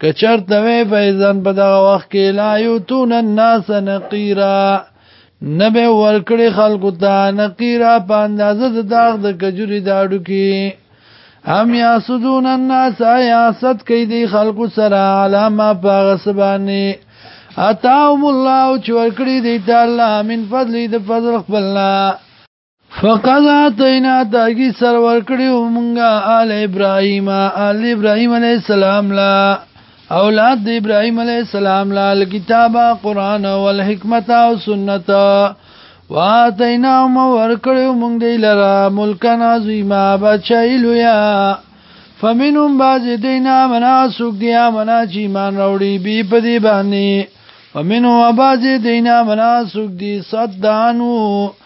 که چرته وی فیضان په دغه وخت کې لا یوتون الناس نقیرا نبه ورکړي خلکو ته نقیرا په اندازه د داغ د کجوري داړو کې هم یاسدون الناس یاسد کې دي خلکو سره علامه په غسبانی اتاهم الله چې ورکړي دي تعالی من فضل د فضل خپلنا فقد اتینا داګي سرور کړیو مونږه آل ابراهیم آل ابراهیم علی السلام لا اولاد د ابراهیم علی السلام لا الكتاب قران او الحکمت او سنت واتینا مو ور کړیو مونږ دی لرا ملک عظیما بچایلو یا فمنهم باز دینا منا سوق دی منا چې مان راوړي بي په دی باندې ومنهم باز دینا منا سوق دی صدانو